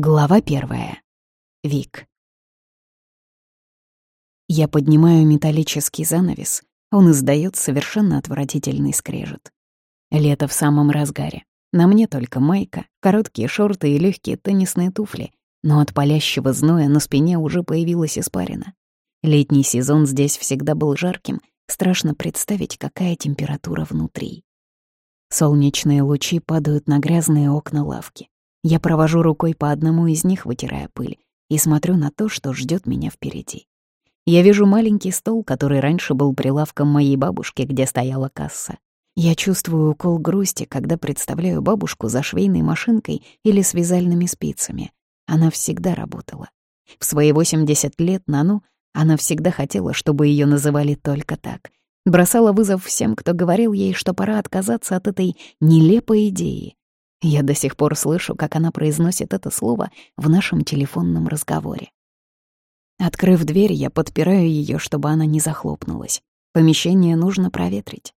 Глава первая. Вик. Я поднимаю металлический занавес. Он издает совершенно отвратительный скрежет. Лето в самом разгаре. На мне только майка, короткие шорты и легкие теннисные туфли, но от палящего зноя на спине уже появилась испарина. Летний сезон здесь всегда был жарким, страшно представить, какая температура внутри. Солнечные лучи падают на грязные окна лавки. Я провожу рукой по одному из них, вытирая пыль, и смотрю на то, что ждет меня впереди. Я вижу маленький стол, который раньше был прилавком моей бабушки, где стояла касса. Я чувствую укол грусти, когда представляю бабушку за швейной машинкой или с вязальными спицами. Она всегда работала. В свои 80 лет Нану она всегда хотела, чтобы ее называли только так. Бросала вызов всем, кто говорил ей, что пора отказаться от этой нелепой идеи. Я до сих пор слышу, как она произносит это слово в нашем телефонном разговоре. Открыв дверь, я подпираю ее, чтобы она не захлопнулась. Помещение нужно проветрить.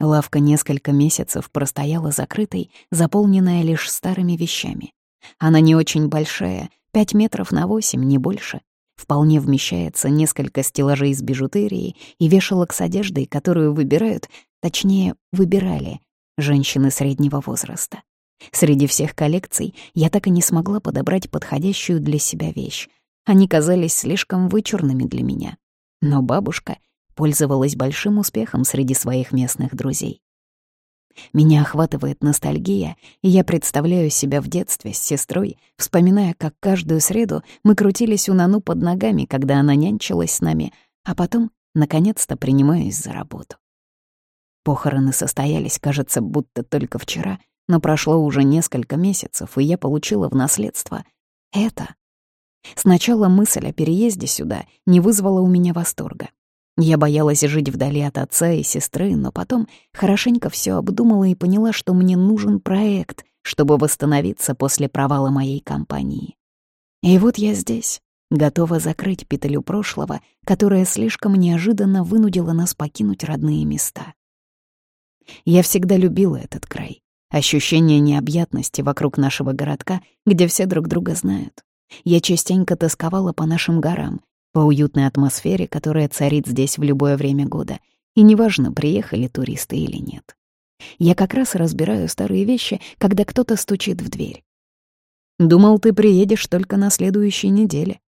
Лавка несколько месяцев простояла закрытой, заполненная лишь старыми вещами. Она не очень большая, пять метров на восемь, не больше. Вполне вмещается несколько стеллажей с бижутерией и вешалок с одеждой, которую выбирают, точнее, выбирали, женщины среднего возраста. Среди всех коллекций я так и не смогла подобрать подходящую для себя вещь. Они казались слишком вычурными для меня. Но бабушка пользовалась большим успехом среди своих местных друзей. Меня охватывает ностальгия, и я представляю себя в детстве с сестрой, вспоминая, как каждую среду мы крутились у Нану под ногами, когда она нянчилась с нами, а потом, наконец-то, принимаюсь за работу. Похороны состоялись, кажется, будто только вчера, но прошло уже несколько месяцев, и я получила в наследство это. Сначала мысль о переезде сюда не вызвала у меня восторга. Я боялась жить вдали от отца и сестры, но потом хорошенько все обдумала и поняла, что мне нужен проект, чтобы восстановиться после провала моей компании. И вот я здесь, готова закрыть петлю прошлого, которая слишком неожиданно вынудила нас покинуть родные места. Я всегда любила этот край. Ощущение необъятности вокруг нашего городка, где все друг друга знают. Я частенько тосковала по нашим горам, по уютной атмосфере, которая царит здесь в любое время года, и неважно, приехали туристы или нет. Я как раз разбираю старые вещи, когда кто-то стучит в дверь. «Думал, ты приедешь только на следующей неделе».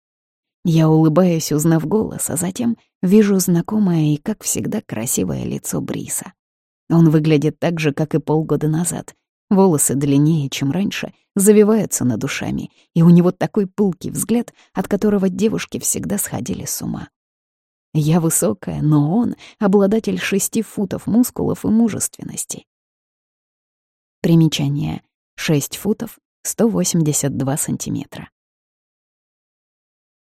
Я улыбаюсь, узнав голос, а затем вижу знакомое и, как всегда, красивое лицо Бриса. Он выглядит так же, как и полгода назад. Волосы длиннее, чем раньше, завиваются над ушами, и у него такой пылкий взгляд, от которого девушки всегда сходили с ума. Я высокая, но он — обладатель шести футов мускулов и мужественности. Примечание. Шесть футов, 182 сантиметра.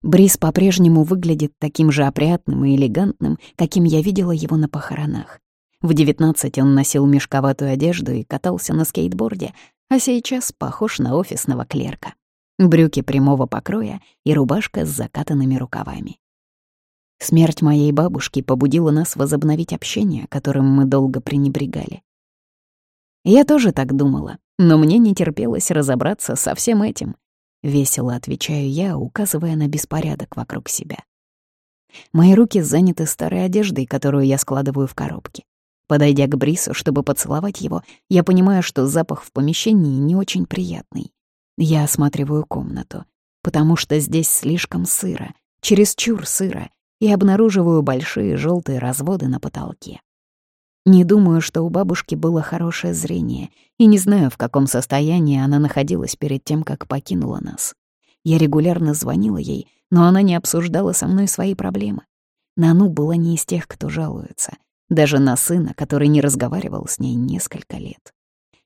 Брис по-прежнему выглядит таким же опрятным и элегантным, каким я видела его на похоронах. В 19 он носил мешковатую одежду и катался на скейтборде, а сейчас похож на офисного клерка. Брюки прямого покроя и рубашка с закатанными рукавами. Смерть моей бабушки побудила нас возобновить общение, которым мы долго пренебрегали. Я тоже так думала, но мне не терпелось разобраться со всем этим. Весело отвечаю я, указывая на беспорядок вокруг себя. Мои руки заняты старой одеждой, которую я складываю в коробки. Подойдя к Брису, чтобы поцеловать его, я понимаю, что запах в помещении не очень приятный. Я осматриваю комнату, потому что здесь слишком сыро, чересчур сыро, и обнаруживаю большие желтые разводы на потолке. Не думаю, что у бабушки было хорошее зрение, и не знаю, в каком состоянии она находилась перед тем, как покинула нас. Я регулярно звонила ей, но она не обсуждала со мной свои проблемы. Нану была не из тех, кто жалуется даже на сына, который не разговаривал с ней несколько лет.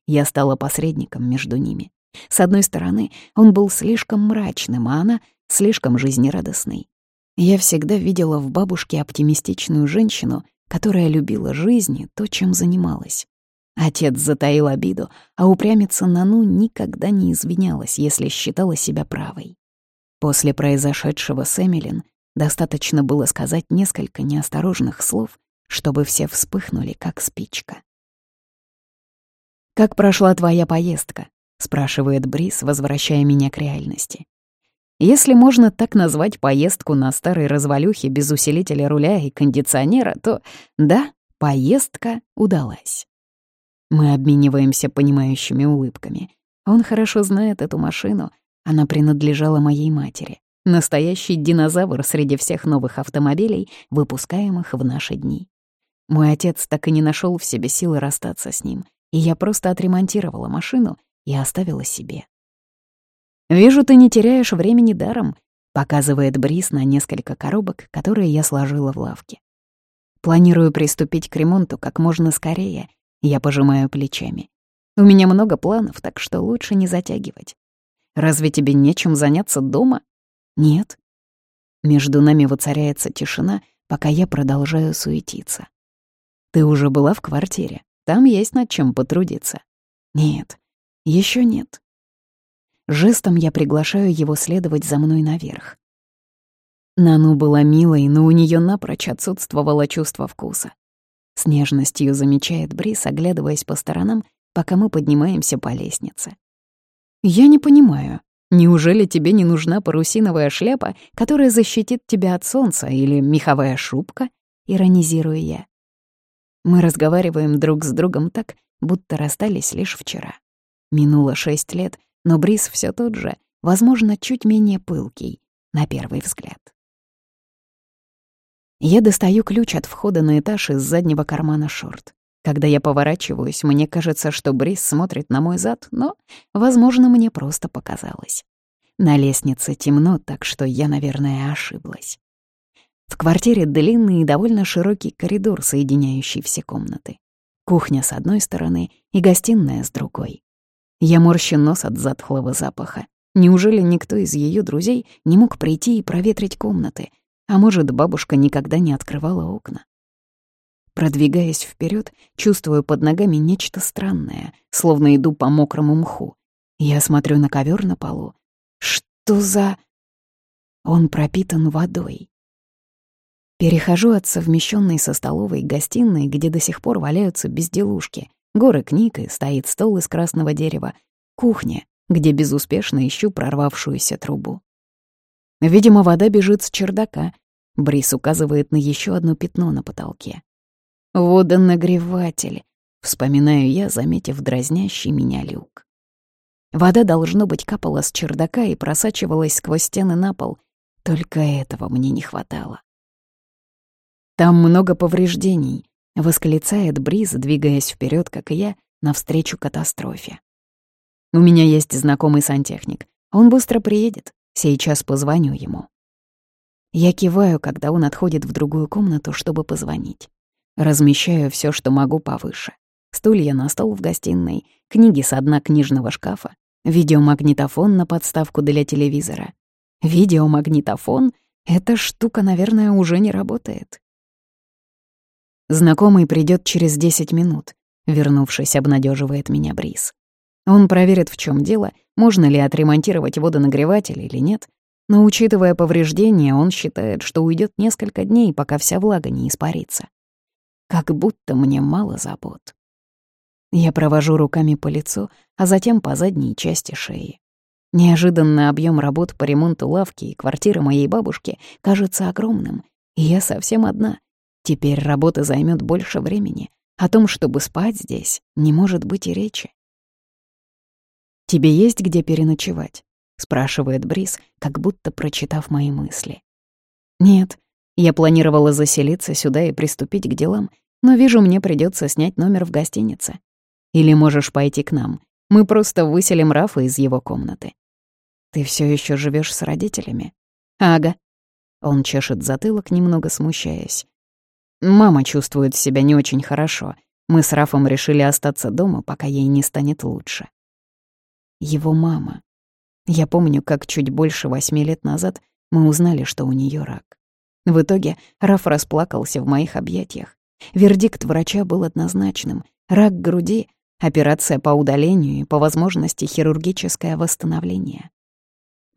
Я стала посредником между ними. С одной стороны, он был слишком мрачным, а она — слишком жизнерадостной. Я всегда видела в бабушке оптимистичную женщину, которая любила жизнь и то, чем занималась. Отец затаил обиду, а упрямиться Нану никогда не извинялась, если считала себя правой. После произошедшего с Эмилин достаточно было сказать несколько неосторожных слов, чтобы все вспыхнули, как спичка. «Как прошла твоя поездка?» — спрашивает Брис, возвращая меня к реальности. Если можно так назвать поездку на старой развалюхе без усилителя руля и кондиционера, то да, поездка удалась. Мы обмениваемся понимающими улыбками. Он хорошо знает эту машину, она принадлежала моей матери. Настоящий динозавр среди всех новых автомобилей, выпускаемых в наши дни. Мой отец так и не нашел в себе силы расстаться с ним, и я просто отремонтировала машину и оставила себе. «Вижу, ты не теряешь времени даром», — показывает Брис на несколько коробок, которые я сложила в лавке. «Планирую приступить к ремонту как можно скорее», — я пожимаю плечами. «У меня много планов, так что лучше не затягивать. Разве тебе нечем заняться дома?» «Нет». Между нами воцаряется тишина, пока я продолжаю суетиться. «Ты уже была в квартире? Там есть над чем потрудиться». «Нет, еще нет». Жестом я приглашаю его следовать за мной наверх. Нану была милой, но у нее напрочь отсутствовало чувство вкуса. С нежностью замечает Брис, оглядываясь по сторонам, пока мы поднимаемся по лестнице. «Я не понимаю, неужели тебе не нужна парусиновая шляпа, которая защитит тебя от солнца, или меховая шубка?» — иронизирую я. Мы разговариваем друг с другом так, будто расстались лишь вчера. Минуло шесть лет, но Брис все тот же, возможно, чуть менее пылкий, на первый взгляд. Я достаю ключ от входа на этаж из заднего кармана шорт. Когда я поворачиваюсь, мне кажется, что Брис смотрит на мой зад, но, возможно, мне просто показалось. На лестнице темно, так что я, наверное, ошиблась. В квартире длинный и довольно широкий коридор, соединяющий все комнаты. Кухня с одной стороны и гостиная с другой. Я морщу нос от затхлого запаха. Неужели никто из ее друзей не мог прийти и проветрить комнаты? А может, бабушка никогда не открывала окна? Продвигаясь вперед, чувствую под ногами нечто странное, словно иду по мокрому мху. Я смотрю на ковер на полу. Что за... Он пропитан водой. Перехожу от совмещенной со столовой гостиной, где до сих пор валяются безделушки, горы книг и стоит стол из красного дерева, кухня, где безуспешно ищу прорвавшуюся трубу. Видимо, вода бежит с чердака. Брис указывает на еще одно пятно на потолке. «Водонагреватель», — вспоминаю я, заметив дразнящий меня люк. Вода, должно быть, капала с чердака и просачивалась сквозь стены на пол. Только этого мне не хватало. Там много повреждений, восклицает Бриз, двигаясь вперед, как и я, навстречу катастрофе. У меня есть знакомый сантехник. Он быстро приедет. Сейчас позвоню ему. Я киваю, когда он отходит в другую комнату, чтобы позвонить. Размещаю все, что могу повыше. Стулья на стол в гостиной, книги с дна книжного шкафа, видеомагнитофон на подставку для телевизора. Видеомагнитофон — эта штука, наверное, уже не работает. Знакомый придет через 10 минут, вернувшись, обнадеживает меня Бриз. Он проверит, в чем дело, можно ли отремонтировать водонагреватель или нет, но, учитывая повреждения, он считает, что уйдет несколько дней, пока вся влага не испарится. Как будто мне мало забот. Я провожу руками по лицу, а затем по задней части шеи. Неожиданно объем работ по ремонту лавки и квартиры моей бабушки кажется огромным, и я совсем одна, Теперь работа займет больше времени. О том, чтобы спать здесь, не может быть и речи. «Тебе есть где переночевать?» — спрашивает Брис, как будто прочитав мои мысли. «Нет, я планировала заселиться сюда и приступить к делам, но вижу, мне придется снять номер в гостинице. Или можешь пойти к нам. Мы просто выселим Рафа из его комнаты. Ты все еще живешь с родителями? Ага. Он чешет затылок, немного смущаясь. Мама чувствует себя не очень хорошо. Мы с Рафом решили остаться дома, пока ей не станет лучше. Его мама. Я помню, как чуть больше восьми лет назад мы узнали, что у нее рак. В итоге Раф расплакался в моих объятиях. Вердикт врача был однозначным. Рак груди, операция по удалению и, по возможности, хирургическое восстановление.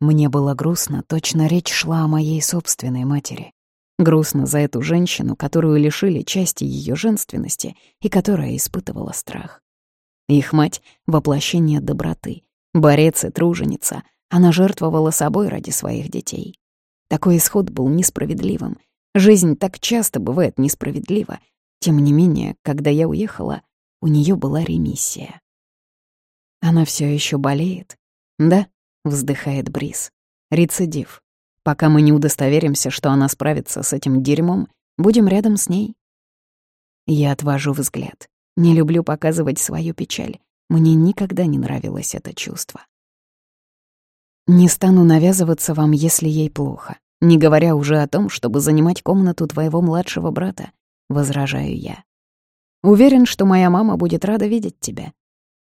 Мне было грустно, точно речь шла о моей собственной матери. Грустно за эту женщину, которую лишили части ее женственности и которая испытывала страх. Их мать — воплощение доброты, Борец и труженица, она жертвовала собой ради своих детей. Такой исход был несправедливым. Жизнь так часто бывает несправедлива. Тем не менее, когда я уехала, у нее была ремиссия. Она все еще болеет? Да, вздыхает Брис. Рецидив. Пока мы не удостоверимся, что она справится с этим дерьмом, будем рядом с ней. Я отвожу взгляд. Не люблю показывать свою печаль. Мне никогда не нравилось это чувство. Не стану навязываться вам, если ей плохо, не говоря уже о том, чтобы занимать комнату твоего младшего брата, возражаю я. Уверен, что моя мама будет рада видеть тебя.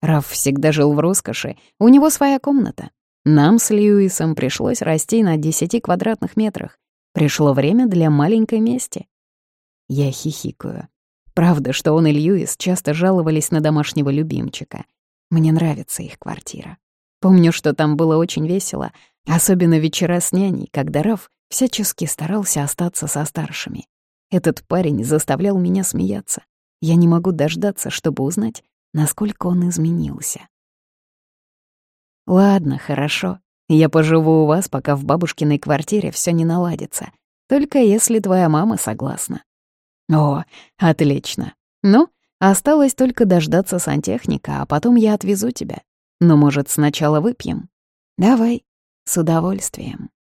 Раф всегда жил в роскоши, у него своя комната. Нам с Льюисом пришлось расти на 10 квадратных метрах. Пришло время для маленькой мести. Я хихикаю. Правда, что он и Льюис часто жаловались на домашнего любимчика. Мне нравится их квартира. Помню, что там было очень весело, особенно вечера с няней, когда Раф всячески старался остаться со старшими. Этот парень заставлял меня смеяться. Я не могу дождаться, чтобы узнать, насколько он изменился. Ладно, хорошо. Я поживу у вас, пока в бабушкиной квартире все не наладится. Только если твоя мама согласна. О, отлично. Ну, осталось только дождаться сантехника, а потом я отвезу тебя. Но, может, сначала выпьем? Давай, с удовольствием.